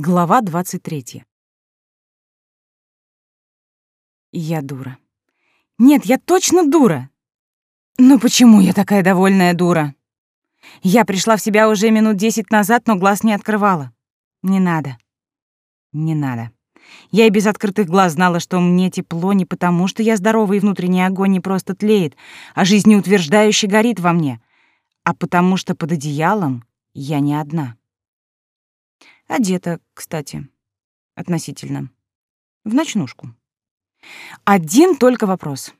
Глава 23. Я дура. Нет, я точно дура. Но почему я такая довольная дура? Я пришла в себя уже минут десять назад, но глаз не открывала. Не надо. Не надо. Я и без открытых глаз знала, что мне тепло не потому, что я здоровый и внутренний огонь не просто тлеет, а жизнеутверждающе горит во мне, а потому что под одеялом я не одна. Одета, кстати, относительно. В ночнушку. Один только вопрос.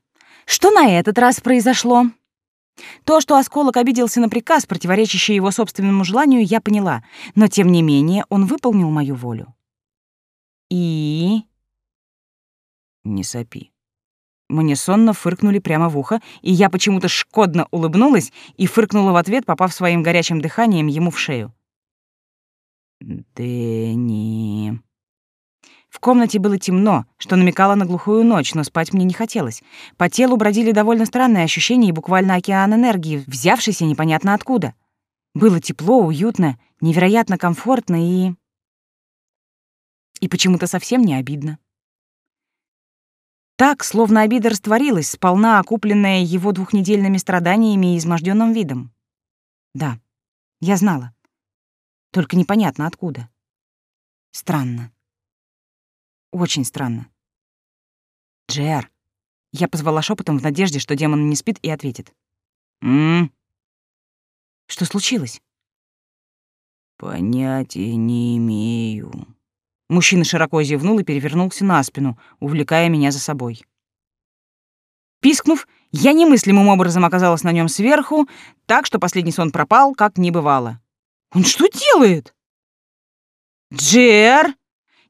Что на этот раз произошло? То, что осколок обиделся на приказ, противоречащий его собственному желанию, я поняла, но тем не менее он выполнил мою волю. И... Не сопи. Мне сонно фыркнули прямо в ухо, и я почему-то шкодно улыбнулась и фыркнула в ответ, попав своим горячим дыханием ему в шею. Дэнни. В комнате было темно, что намекало на глухую ночь, но спать мне не хотелось. По телу бродили довольно странные ощущения и буквально океан энергии, взявшийся непонятно откуда. Было тепло, уютно, невероятно комфортно и... И почему-то совсем не обидно. Так, словно обида растворилась, сполна окупленная его двухнедельными страданиями и изможденным видом. Да, я знала. Только непонятно откуда. Странно. Очень странно. Джер. Я позвала шепотом в надежде, что демон не спит и ответит. «М? Что случилось?» «Понятия не имею». Мужчина широко зевнул и перевернулся на спину, увлекая меня за собой. Пискнув, я немыслимым образом оказалась на нем сверху, так что последний сон пропал, как не бывало. Он что делает? Джер!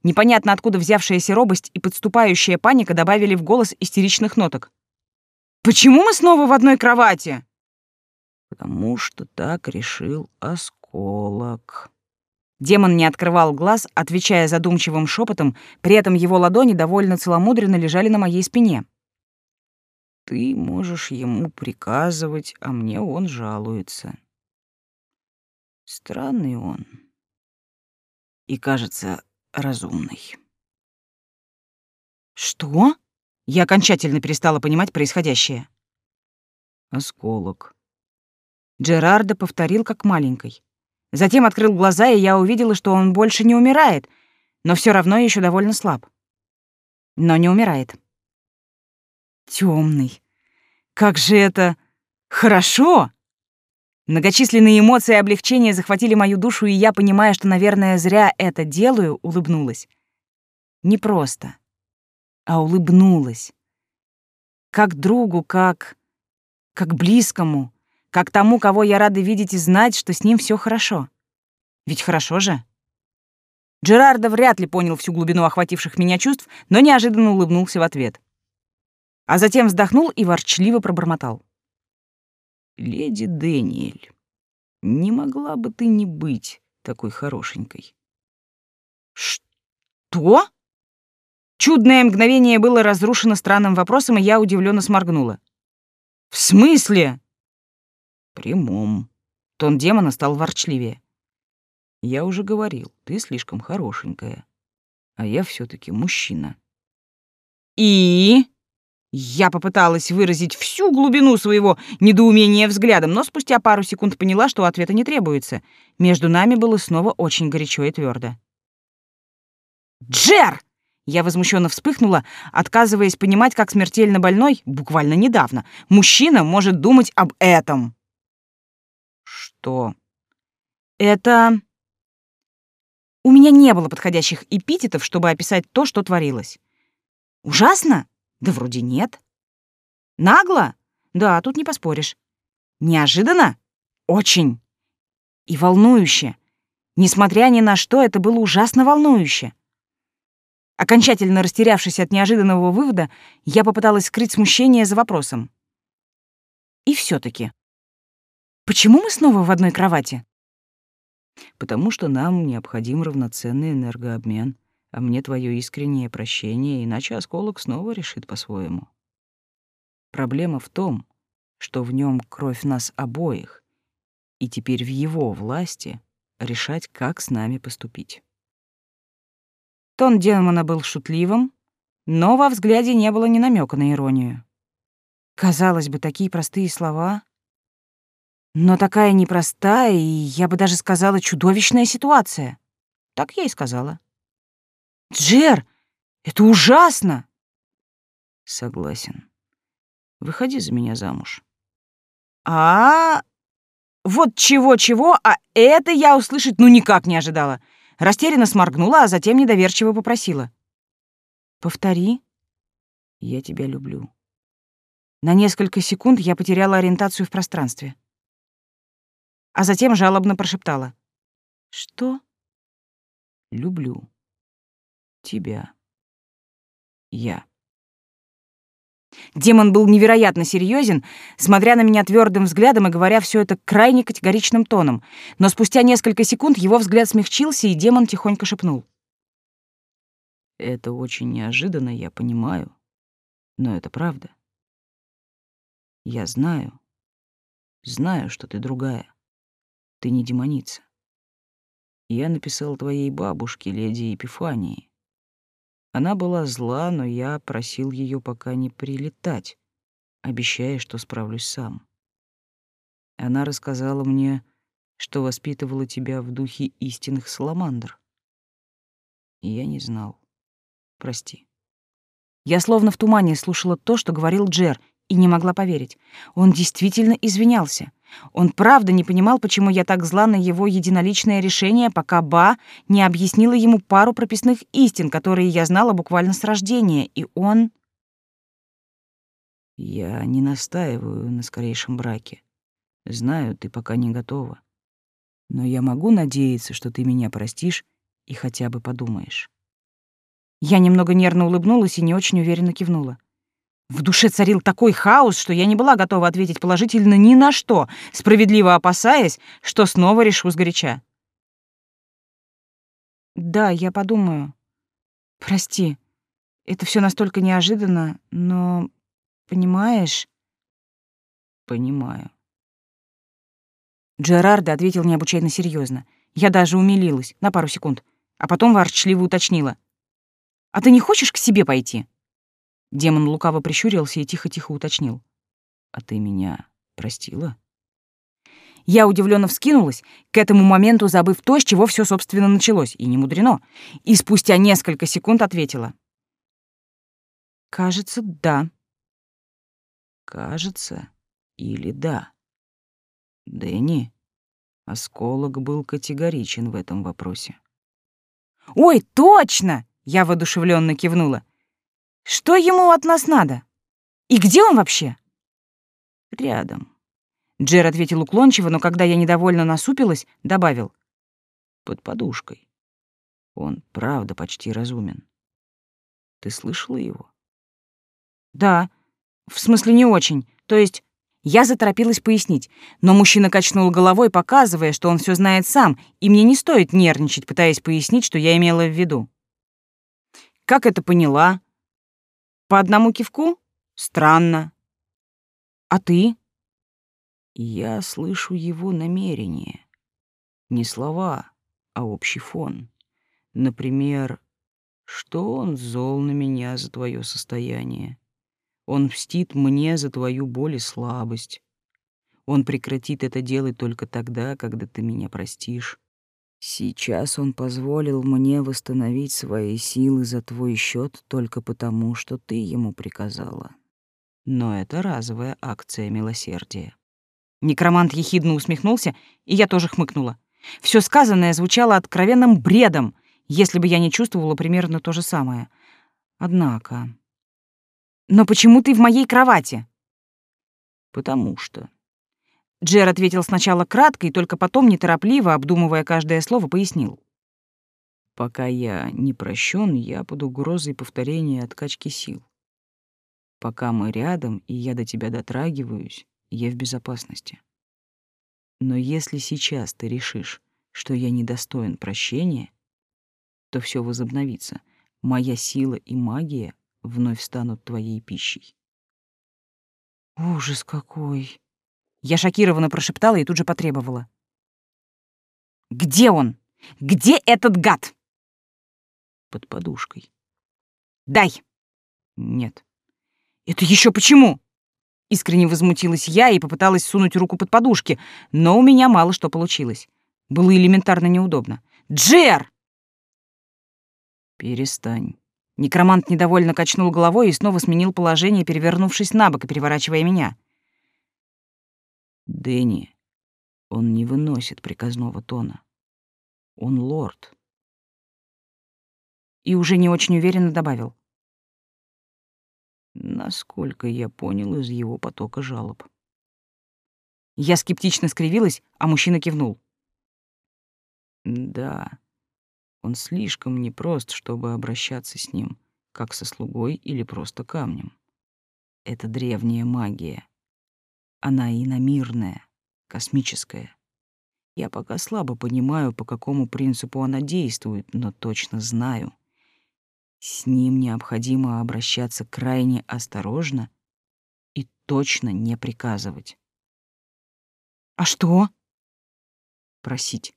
Непонятно откуда взявшаяся робость и подступающая паника добавили в голос истеричных ноток. Почему мы снова в одной кровати? Потому что так решил осколок. Демон не открывал глаз, отвечая задумчивым шепотом, при этом его ладони довольно целомудренно лежали на моей спине. Ты можешь ему приказывать, а мне он жалуется. Странный он. И, кажется, разумный. Что? Я окончательно перестала понимать происходящее. Осколок. Джерардо повторил как маленькой. Затем открыл глаза, и я увидела, что он больше не умирает, но все равно еще довольно слаб. Но не умирает. Темный. Как же это хорошо! Многочисленные эмоции облегчения захватили мою душу, и я, понимая, что, наверное, зря это делаю, улыбнулась. Не просто, а улыбнулась. Как другу, как... как близкому, как тому, кого я рада видеть и знать, что с ним все хорошо. Ведь хорошо же. Джерардо вряд ли понял всю глубину охвативших меня чувств, но неожиданно улыбнулся в ответ. А затем вздохнул и ворчливо пробормотал. «Леди Дэниэль, не могла бы ты не быть такой хорошенькой?» «Что?» Чудное мгновение было разрушено странным вопросом, и я удивленно сморгнула. «В смысле?» «Прямом». Тон демона стал ворчливее. «Я уже говорил, ты слишком хорошенькая, а я все таки мужчина». «И?» Я попыталась выразить всю глубину своего недоумения взглядом, но спустя пару секунд поняла, что ответа не требуется. Между нами было снова очень горячо и твердо. «Джер!» Я возмущенно вспыхнула, отказываясь понимать, как смертельно больной, буквально недавно, мужчина может думать об этом. «Что?» «Это...» У меня не было подходящих эпитетов, чтобы описать то, что творилось. «Ужасно?» Да вроде нет. Нагло? Да, тут не поспоришь. Неожиданно? Очень. И волнующе. Несмотря ни на что, это было ужасно волнующе. Окончательно растерявшись от неожиданного вывода, я попыталась скрыть смущение за вопросом. И все таки Почему мы снова в одной кровати? Потому что нам необходим равноценный энергообмен а мне твое искреннее прощение, иначе осколок снова решит по-своему. Проблема в том, что в нем кровь нас обоих, и теперь в его власти решать, как с нами поступить. Тон демона был шутливым, но во взгляде не было ни намека на иронию. Казалось бы, такие простые слова, но такая непростая и, я бы даже сказала, чудовищная ситуация. Так я и сказала. «Джер, это ужасно!» «Согласен. Выходи за меня замуж». А, -а, -а вот чего-чего, а это я услышать ну никак не ожидала. Растерянно сморгнула, а затем недоверчиво попросила. «Повтори». «Я тебя люблю». На несколько секунд я потеряла ориентацию в пространстве. А затем жалобно прошептала. «Что?» «Люблю. Тебя. Я». Демон был невероятно серьезен, смотря на меня твердым взглядом и говоря все это крайне категоричным тоном. Но спустя несколько секунд его взгляд смягчился, и демон тихонько шепнул. «Это очень неожиданно, я понимаю, но это правда. Я знаю, знаю, что ты другая. Ты не демоница. Я написал твоей бабушке, леди Епифании. Она была зла, но я просил ее пока не прилетать, обещая, что справлюсь сам. Она рассказала мне, что воспитывала тебя в духе истинных саламандр. И я не знал. Прости. Я словно в тумане слушала то, что говорил Джер, и не могла поверить. Он действительно извинялся. Он правда не понимал, почему я так зла на его единоличное решение, пока Ба не объяснила ему пару прописных истин, которые я знала буквально с рождения, и он... Я не настаиваю на скорейшем браке. Знаю, ты пока не готова. Но я могу надеяться, что ты меня простишь и хотя бы подумаешь. Я немного нервно улыбнулась и не очень уверенно кивнула. В душе царил такой хаос, что я не была готова ответить положительно ни на что, справедливо опасаясь, что снова решу сгоряча. «Да, я подумаю. Прости, это все настолько неожиданно, но... Понимаешь?» «Понимаю». Джерарда ответил необычайно серьезно. Я даже умилилась на пару секунд, а потом ворчливо уточнила. «А ты не хочешь к себе пойти?» Демон лукаво прищурился и тихо-тихо уточнил. «А ты меня простила?» Я удивленно вскинулась, к этому моменту забыв то, с чего все собственно началось, и не мудрено, и спустя несколько секунд ответила. «Кажется, да». «Кажется или да?» «Дэнни, осколок был категоричен в этом вопросе». «Ой, точно!» — я воодушевленно кивнула. Что ему от нас надо? И где он вообще? Рядом. Джер ответил уклончиво, но когда я недовольно насупилась, добавил. Под подушкой. Он правда почти разумен. Ты слышала его? Да. В смысле, не очень. То есть я заторопилась пояснить, но мужчина качнул головой, показывая, что он все знает сам, и мне не стоит нервничать, пытаясь пояснить, что я имела в виду. Как это поняла? По одному кивку? Странно. А ты? Я слышу его намерение. Не слова, а общий фон. Например, что он зол на меня за твое состояние. Он мстит мне за твою боль и слабость. Он прекратит это делать только тогда, когда ты меня простишь. Сейчас он позволил мне восстановить свои силы за твой счет только потому, что ты ему приказала. Но это разовая акция милосердия. Некромант ехидно усмехнулся, и я тоже хмыкнула. Все сказанное звучало откровенным бредом, если бы я не чувствовала примерно то же самое. Однако... «Но почему ты в моей кровати?» «Потому что Джер ответил сначала кратко и только потом, неторопливо, обдумывая каждое слово, пояснил. «Пока я не прощен, я под угрозой повторения откачки сил. Пока мы рядом, и я до тебя дотрагиваюсь, я в безопасности. Но если сейчас ты решишь, что я недостоин прощения, то все возобновится. Моя сила и магия вновь станут твоей пищей. Ужас какой! Я шокированно прошептала и тут же потребовала. «Где он? Где этот гад?» Под подушкой. Дай. Нет. Это еще почему? Искренне возмутилась я и попыталась сунуть руку под подушки, но у меня мало что получилось. Было элементарно неудобно. Джер! Перестань. Некромант недовольно качнул головой и снова сменил положение, перевернувшись на бок и переворачивая меня. Дэнни, он не выносит приказного тона. Он лорд. И уже не очень уверенно добавил. Насколько я понял из его потока жалоб. Я скептично скривилась, а мужчина кивнул. Да, он слишком непрост, чтобы обращаться с ним, как со слугой или просто камнем. Это древняя магия. Она иномирная, космическая. Я пока слабо понимаю, по какому принципу она действует, но точно знаю. С ним необходимо обращаться крайне осторожно и точно не приказывать. А что? Просить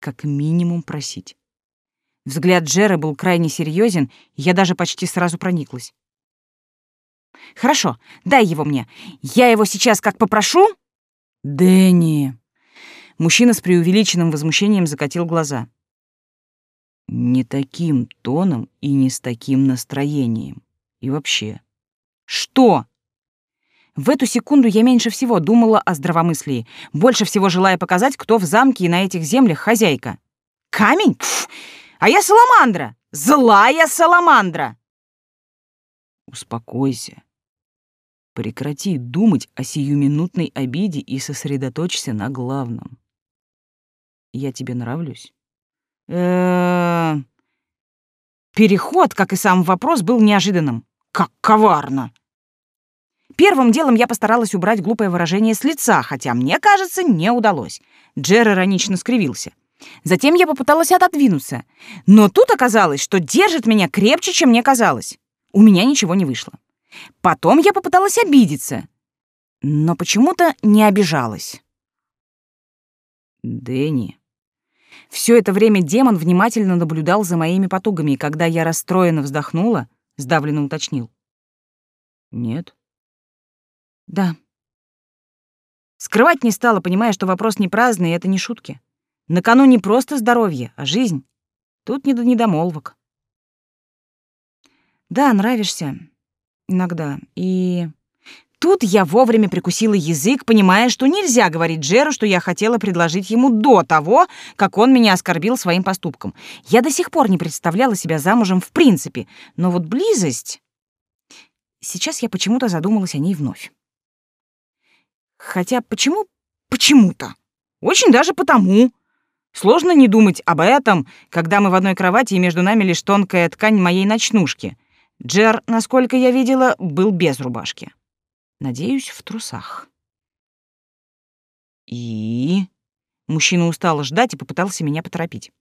как минимум просить. Взгляд Джера был крайне серьезен, я даже почти сразу прониклась. «Хорошо, дай его мне. Я его сейчас как попрошу?» «Дэнни!» Мужчина с преувеличенным возмущением закатил глаза. «Не таким тоном и не с таким настроением. И вообще...» «Что?» В эту секунду я меньше всего думала о здравомыслии, больше всего желая показать, кто в замке и на этих землях хозяйка. Камень? Пф! А я саламандра! Злая саламандра! Успокойся. Прекрати думать о сиюминутной обиде и сосредоточься на главном. Я тебе нравлюсь? Э Переход, как и сам вопрос, был неожиданным. Как коварно! Первым делом я постаралась убрать глупое выражение с лица, хотя, мне кажется, не удалось. Джер иронично скривился. Затем я попыталась отодвинуться. Но тут оказалось, что держит меня крепче, чем мне казалось. У меня ничего не вышло. Потом я попыталась обидеться. Но почему-то не обижалась. Дэнни. Все это время демон внимательно наблюдал за моими потугами, и когда я расстроенно вздохнула, сдавленно уточнил. Нет. Да. Скрывать не стала, понимая, что вопрос не праздный, и это не шутки. На кону не просто здоровье, а жизнь. Тут не до недомолвок. Да, нравишься. Иногда. И... Тут я вовремя прикусила язык, понимая, что нельзя говорить Джеру, что я хотела предложить ему до того, как он меня оскорбил своим поступком. Я до сих пор не представляла себя замужем в принципе, но вот близость... Сейчас я почему-то задумалась о ней вновь. Хотя почему почему-то? Очень даже потому. Сложно не думать об этом, когда мы в одной кровати и между нами лишь тонкая ткань моей ночнушки. Джер, насколько я видела, был без рубашки. Надеюсь, в трусах. И... Мужчина устал ждать и попытался меня поторопить.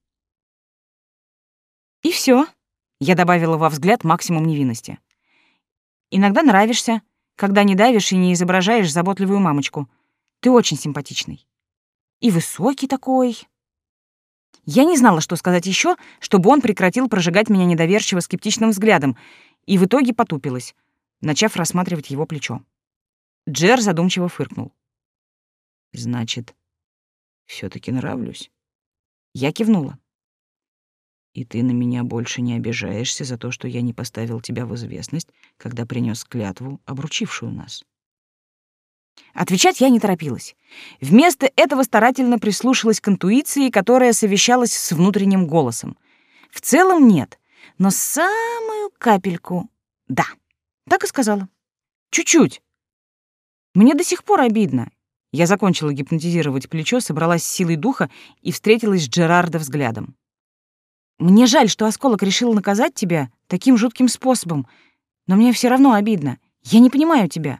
И все. Я добавила во взгляд максимум невинности. Иногда нравишься, когда не давишь и не изображаешь заботливую мамочку. Ты очень симпатичный. И высокий такой. Я не знала, что сказать еще, чтобы он прекратил прожигать меня недоверчиво скептичным взглядом, и в итоге потупилась, начав рассматривать его плечо. Джер задумчиво фыркнул. «Значит, все таки нравлюсь?» Я кивнула. И ты на меня больше не обижаешься за то, что я не поставил тебя в известность, когда принес клятву, обручившую нас. Отвечать я не торопилась. Вместо этого старательно прислушалась к интуиции, которая совещалась с внутренним голосом. В целом нет, но самую капельку — да. Так и сказала. Чуть-чуть. Мне до сих пор обидно. Я закончила гипнотизировать плечо, собралась с силой духа и встретилась с Джерардо взглядом. Мне жаль, что осколок решил наказать тебя таким жутким способом, но мне все равно обидно. Я не понимаю тебя.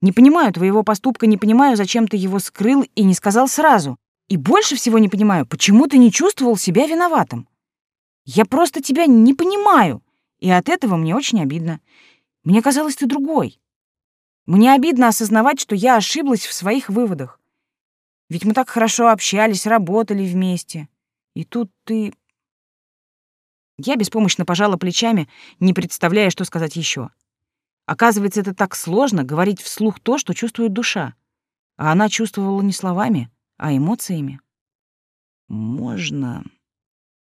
Не понимаю твоего поступка, не понимаю, зачем ты его скрыл и не сказал сразу. И больше всего не понимаю, почему ты не чувствовал себя виноватым. Я просто тебя не понимаю, и от этого мне очень обидно. Мне казалось, ты другой. Мне обидно осознавать, что я ошиблась в своих выводах. Ведь мы так хорошо общались, работали вместе. И тут ты Я беспомощно пожала плечами, не представляя, что сказать еще. Оказывается, это так сложно говорить вслух то, что чувствует душа. А она чувствовала не словами, а эмоциями. Можно,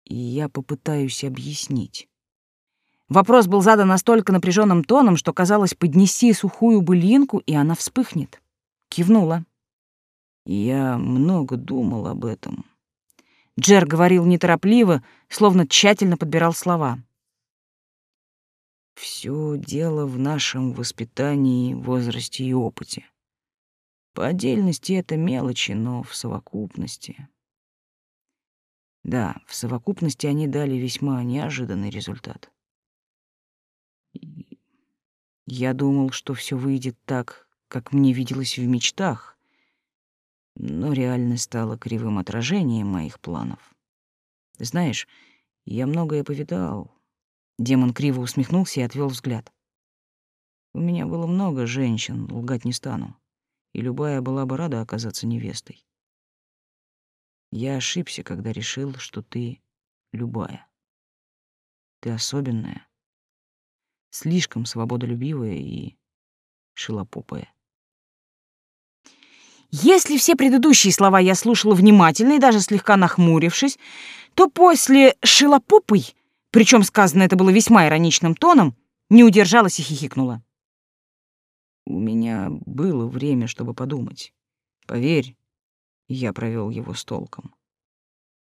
и я попытаюсь объяснить. Вопрос был задан настолько напряженным тоном, что казалось, поднеси сухую былинку, и она вспыхнет. Кивнула. Я много думал об этом. Джер говорил неторопливо, словно тщательно подбирал слова. Все дело в нашем воспитании, возрасте и опыте. По отдельности это мелочи, но в совокупности... Да, в совокупности они дали весьма неожиданный результат. Я думал, что все выйдет так, как мне виделось в мечтах, но реальность стала кривым отражением моих планов. Знаешь, я многое повидал. Демон криво усмехнулся и отвел взгляд. У меня было много женщин, лгать не стану, и любая была бы рада оказаться невестой. Я ошибся, когда решил, что ты любая. Ты особенная, слишком свободолюбивая и шилопопая. Если все предыдущие слова я слушала внимательно и даже слегка нахмурившись, то после «шилопопой», причем сказано это было весьма ироничным тоном, не удержалась и хихикнула. У меня было время, чтобы подумать. Поверь, я провел его с толком.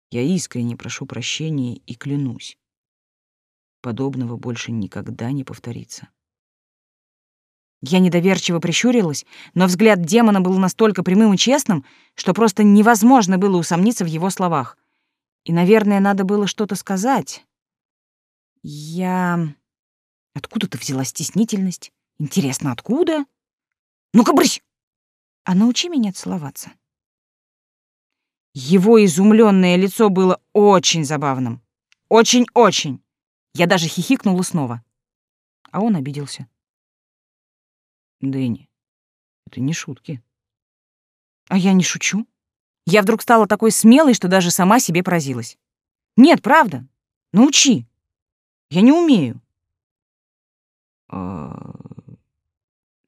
Я искренне прошу прощения и клянусь. Подобного больше никогда не повторится. Я недоверчиво прищурилась, но взгляд демона был настолько прямым и честным, что просто невозможно было усомниться в его словах. И, наверное, надо было что-то сказать. Я... Откуда ты взяла стеснительность? Интересно, откуда? Ну-ка, брысь! А научи меня целоваться. Его изумленное лицо было очень забавным. Очень-очень. Я даже хихикнула снова. А он обиделся. Дэнни, это не шутки. А я не шучу. Я вдруг стала такой смелой, что даже сама себе поразилась. Нет, правда. Научи. Я не умею. А...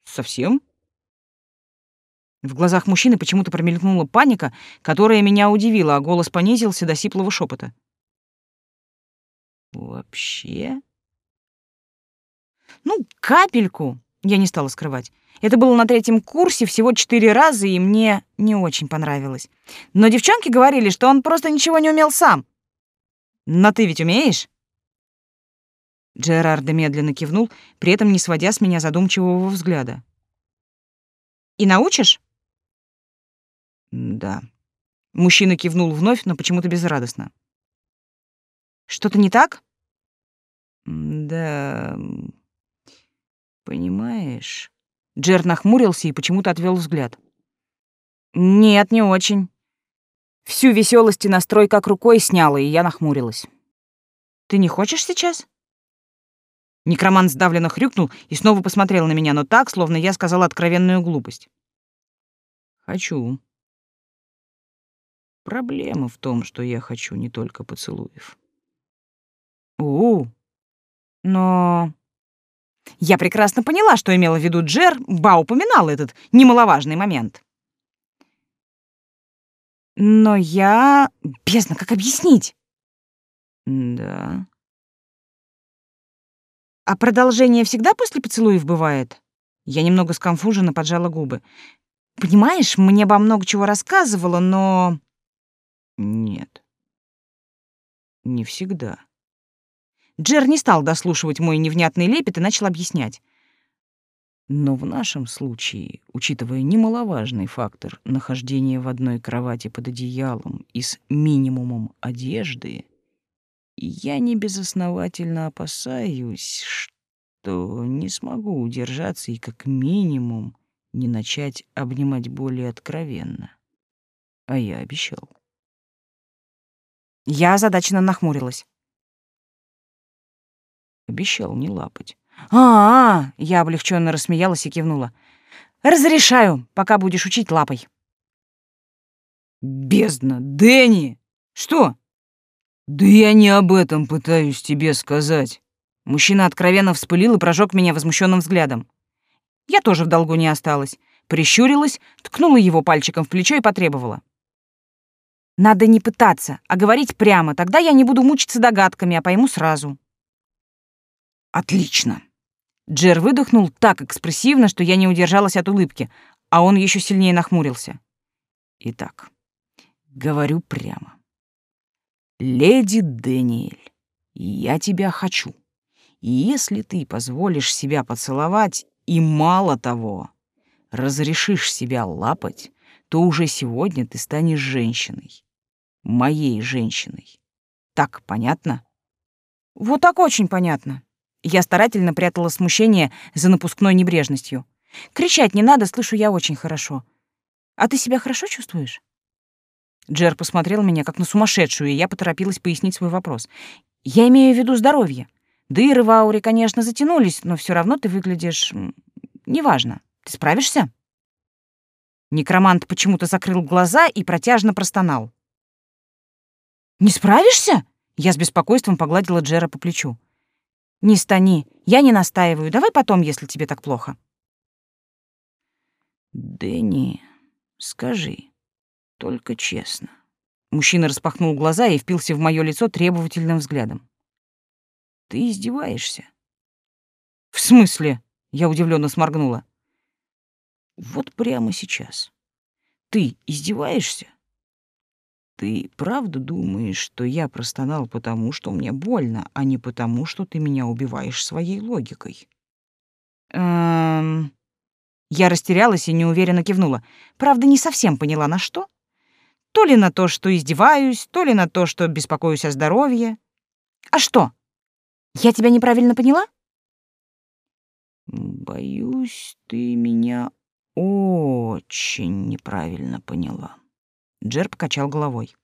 Совсем? В глазах мужчины почему-то промелькнула паника, которая меня удивила, а голос понизился до сиплого шепота. Вообще? Ну, капельку. Я не стала скрывать. Это было на третьем курсе всего четыре раза, и мне не очень понравилось. Но девчонки говорили, что он просто ничего не умел сам. Но ты ведь умеешь? Джерард медленно кивнул, при этом не сводя с меня задумчивого взгляда. «И научишь?» «Да». Мужчина кивнул вновь, но почему-то безрадостно. «Что-то не так?» «Да, Понимаешь? Джер нахмурился и почему-то отвел взгляд. Нет, не очень. Всю веселость и настрой как рукой сняла, и я нахмурилась. Ты не хочешь сейчас? Некромант сдавленно хрюкнул и снова посмотрел на меня, но так, словно я сказала откровенную глупость. Хочу. Проблема в том, что я хочу не только поцелуев. У, -у. но я прекрасно поняла, что имела в виду Джер, Ба упоминал этот немаловажный момент. Но я... Бездна, как объяснить? Да. А продолжение всегда после поцелуев бывает? Я немного сконфуженно поджала губы. Понимаешь, мне бы много чего рассказывала, но... Нет. Не всегда. Джер не стал дослушивать мой невнятный лепет и начал объяснять. Но в нашем случае, учитывая немаловажный фактор нахождения в одной кровати под одеялом и с минимумом одежды, я не безосновательно опасаюсь, что не смогу удержаться и как минимум не начать обнимать более откровенно. А я обещал. Я озадаченно нахмурилась. Обещал не лапать. А, -а, -а я облегченно рассмеялась и кивнула. Разрешаю, пока будешь учить лапой. Бездна, Дэнни! Что? Да я не об этом пытаюсь тебе сказать. Мужчина откровенно вспылил и прожег меня возмущенным взглядом. Я тоже в долгу не осталась. Прищурилась, ткнула его пальчиком в плечо и потребовала. Надо не пытаться, а говорить прямо, тогда я не буду мучиться догадками, а пойму сразу. Отлично. Джер выдохнул так экспрессивно, что я не удержалась от улыбки, а он еще сильнее нахмурился. Итак, говорю прямо. Леди Дэниэль, я тебя хочу. И если ты позволишь себя поцеловать, и мало того, разрешишь себя лапать, то уже сегодня ты станешь женщиной. Моей женщиной. Так понятно? Вот так очень понятно. Я старательно прятала смущение за напускной небрежностью. Кричать не надо, слышу я очень хорошо. А ты себя хорошо чувствуешь? Джер посмотрел меня как на сумасшедшую, и я поторопилась пояснить свой вопрос. Я имею в виду здоровье. Дыры в ауре, конечно, затянулись, но все равно ты выглядишь... Неважно. Ты справишься? Некромант почему-то закрыл глаза и протяжно простонал. «Не справишься?» Я с беспокойством погладила Джера по плечу. «Не стани, я не настаиваю. Давай потом, если тебе так плохо». «Дэнни, скажи, только честно». Мужчина распахнул глаза и впился в мое лицо требовательным взглядом. «Ты издеваешься?» «В смысле?» — я удивленно сморгнула. «Вот прямо сейчас. Ты издеваешься?» Ты правда думаешь, что я простонал потому, что мне больно, а не потому, что ты меня убиваешь своей логикой? Эм... Я растерялась и неуверенно кивнула. Правда, не совсем поняла, на что. То ли на то, что издеваюсь, то ли на то, что беспокоюсь о здоровье. А что? Я тебя неправильно поняла? Боюсь, ты меня очень неправильно поняла. Джер покачал головой.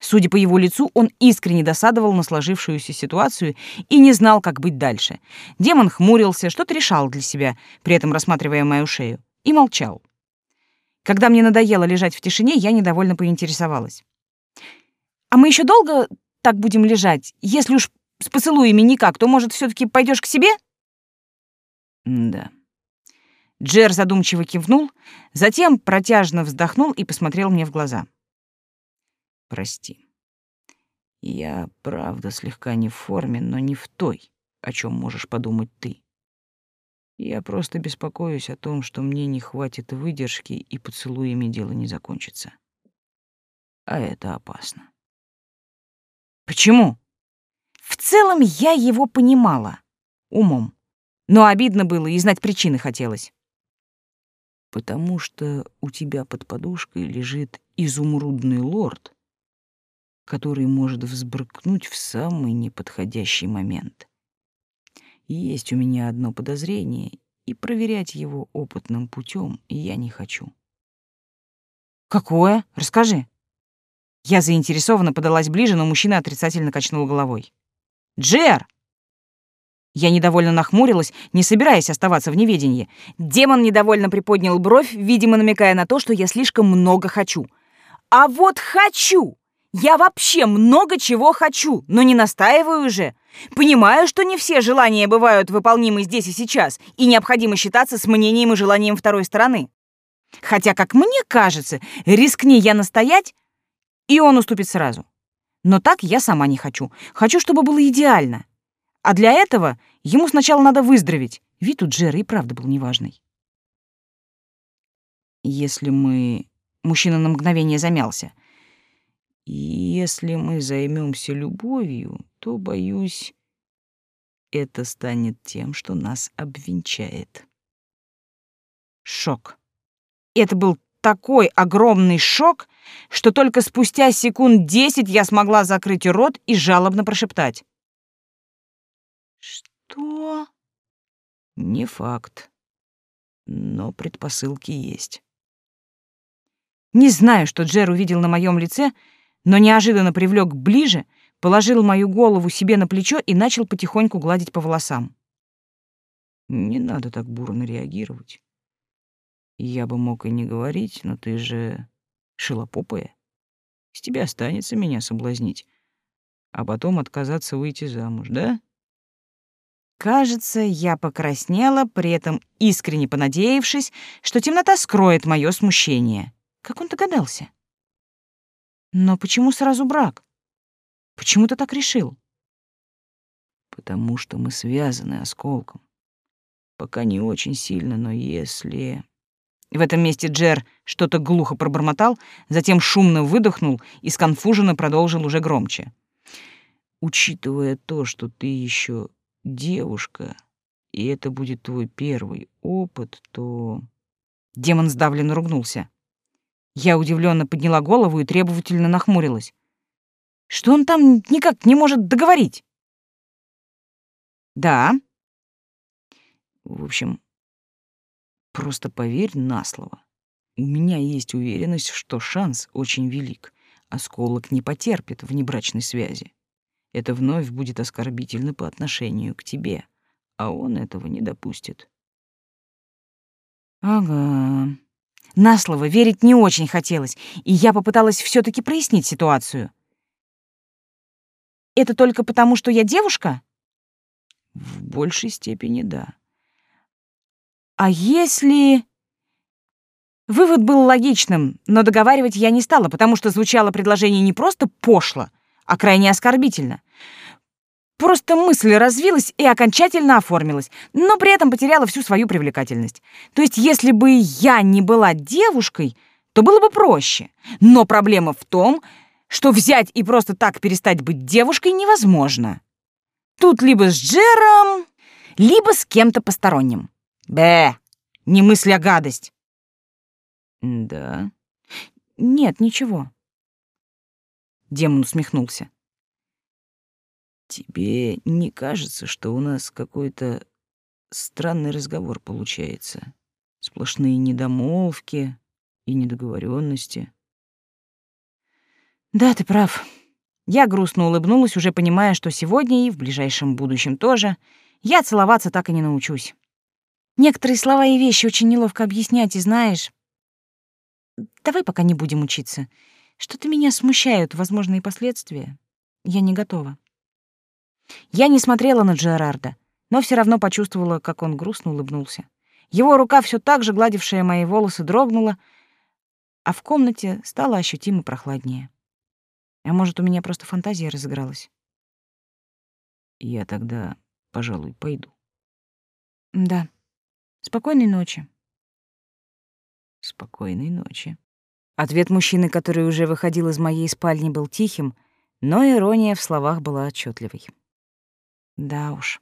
Судя по его лицу, он искренне досадовал на сложившуюся ситуацию и не знал, как быть дальше. Демон хмурился, что-то решал для себя, при этом рассматривая мою шею, и молчал. Когда мне надоело лежать в тишине, я недовольно поинтересовалась. «А мы еще долго так будем лежать? Если уж с поцелуями никак, то, может, все таки пойдешь к себе?» «Да», Джер задумчиво кивнул, затем протяжно вздохнул и посмотрел мне в глаза. «Прости. Я, правда, слегка не в форме, но не в той, о чем можешь подумать ты. Я просто беспокоюсь о том, что мне не хватит выдержки и поцелуями дело не закончится. А это опасно. Почему? В целом я его понимала. Умом. Но обидно было и знать причины хотелось потому что у тебя под подушкой лежит изумрудный лорд, который может взбрыкнуть в самый неподходящий момент. Есть у меня одно подозрение, и проверять его опытным путем я не хочу. Какое? Расскажи. Я заинтересованно подалась ближе, но мужчина отрицательно качнул головой. Джер! Я недовольно нахмурилась, не собираясь оставаться в неведении. Демон недовольно приподнял бровь, видимо, намекая на то, что я слишком много хочу. А вот хочу! Я вообще много чего хочу, но не настаиваю же. Понимаю, что не все желания бывают выполнимы здесь и сейчас, и необходимо считаться с мнением и желанием второй стороны. Хотя, как мне кажется, рискни я настоять, и он уступит сразу. Но так я сама не хочу. Хочу, чтобы было идеально. А для этого ему сначала надо выздороветь. Вид у Джера и правда был неважный. Если мы... Мужчина на мгновение замялся. Если мы займемся любовью, то, боюсь, это станет тем, что нас обвенчает. Шок. Это был такой огромный шок, что только спустя секунд десять я смогла закрыть рот и жалобно прошептать. Что? Не факт. Но предпосылки есть. Не знаю, что Джер увидел на моем лице, но неожиданно привлек ближе, положил мою голову себе на плечо и начал потихоньку гладить по волосам. Не надо так бурно реагировать. Я бы мог и не говорить, но ты же шилопопая. С тебя останется меня соблазнить, а потом отказаться выйти замуж, да? Кажется, я покраснела, при этом искренне понадеявшись, что темнота скроет мое смущение. Как он догадался? Но почему сразу брак? Почему ты так решил? Потому что мы связаны осколком. Пока не очень сильно, но если... В этом месте Джер что-то глухо пробормотал, затем шумно выдохнул и сконфуженно продолжил уже громче. Учитывая то, что ты еще девушка, и это будет твой первый опыт, то... Демон сдавленно ругнулся. Я удивленно подняла голову и требовательно нахмурилась. Что он там никак не может договорить? Да. В общем, просто поверь на слово. У меня есть уверенность, что шанс очень велик. Осколок не потерпит внебрачной связи. Это вновь будет оскорбительно по отношению к тебе, а он этого не допустит. Ага. На слово верить не очень хотелось, и я попыталась все таки прояснить ситуацию. Это только потому, что я девушка? В большей степени да. А если... Вывод был логичным, но договаривать я не стала, потому что звучало предложение не просто пошло, а крайне оскорбительно. Просто мысль развилась и окончательно оформилась, но при этом потеряла всю свою привлекательность. То есть, если бы я не была девушкой, то было бы проще. Но проблема в том, что взять и просто так перестать быть девушкой невозможно. Тут либо с Джером, либо с кем-то посторонним. Б, не мысль, а гадость. Да? Нет, ничего. Демон усмехнулся. Тебе не кажется, что у нас какой-то странный разговор получается? Сплошные недомолвки и недоговоренности. Да, ты прав. Я грустно улыбнулась, уже понимая, что сегодня и в ближайшем будущем тоже я целоваться так и не научусь. Некоторые слова и вещи очень неловко объяснять, и знаешь... Давай пока не будем учиться. Что-то меня смущают возможные последствия. Я не готова. Я не смотрела на Джерарда, но все равно почувствовала, как он грустно улыбнулся. Его рука, все так же гладившая мои волосы, дрогнула, а в комнате стало ощутимо прохладнее. А может, у меня просто фантазия разыгралась? Я тогда, пожалуй, пойду. Да. Спокойной ночи. Спокойной ночи. Ответ мужчины, который уже выходил из моей спальни, был тихим, но ирония в словах была отчетливой. Да уж.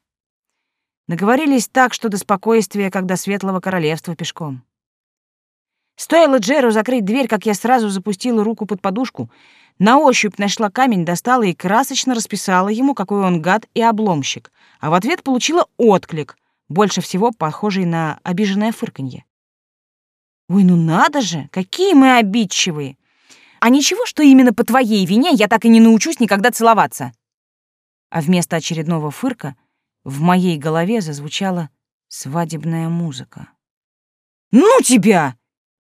Наговорились так, что до спокойствия, до светлого королевства пешком. Стоило Джеру закрыть дверь, как я сразу запустила руку под подушку, на ощупь нашла камень, достала и красочно расписала ему, какой он гад и обломщик, а в ответ получила отклик, больше всего похожий на обиженное фырканье. «Ой, ну надо же, какие мы обидчивые! А ничего, что именно по твоей вине я так и не научусь никогда целоваться?» А вместо очередного фырка в моей голове зазвучала свадебная музыка. «Ну тебя!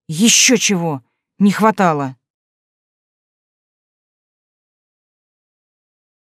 Еще чего! Не хватало!»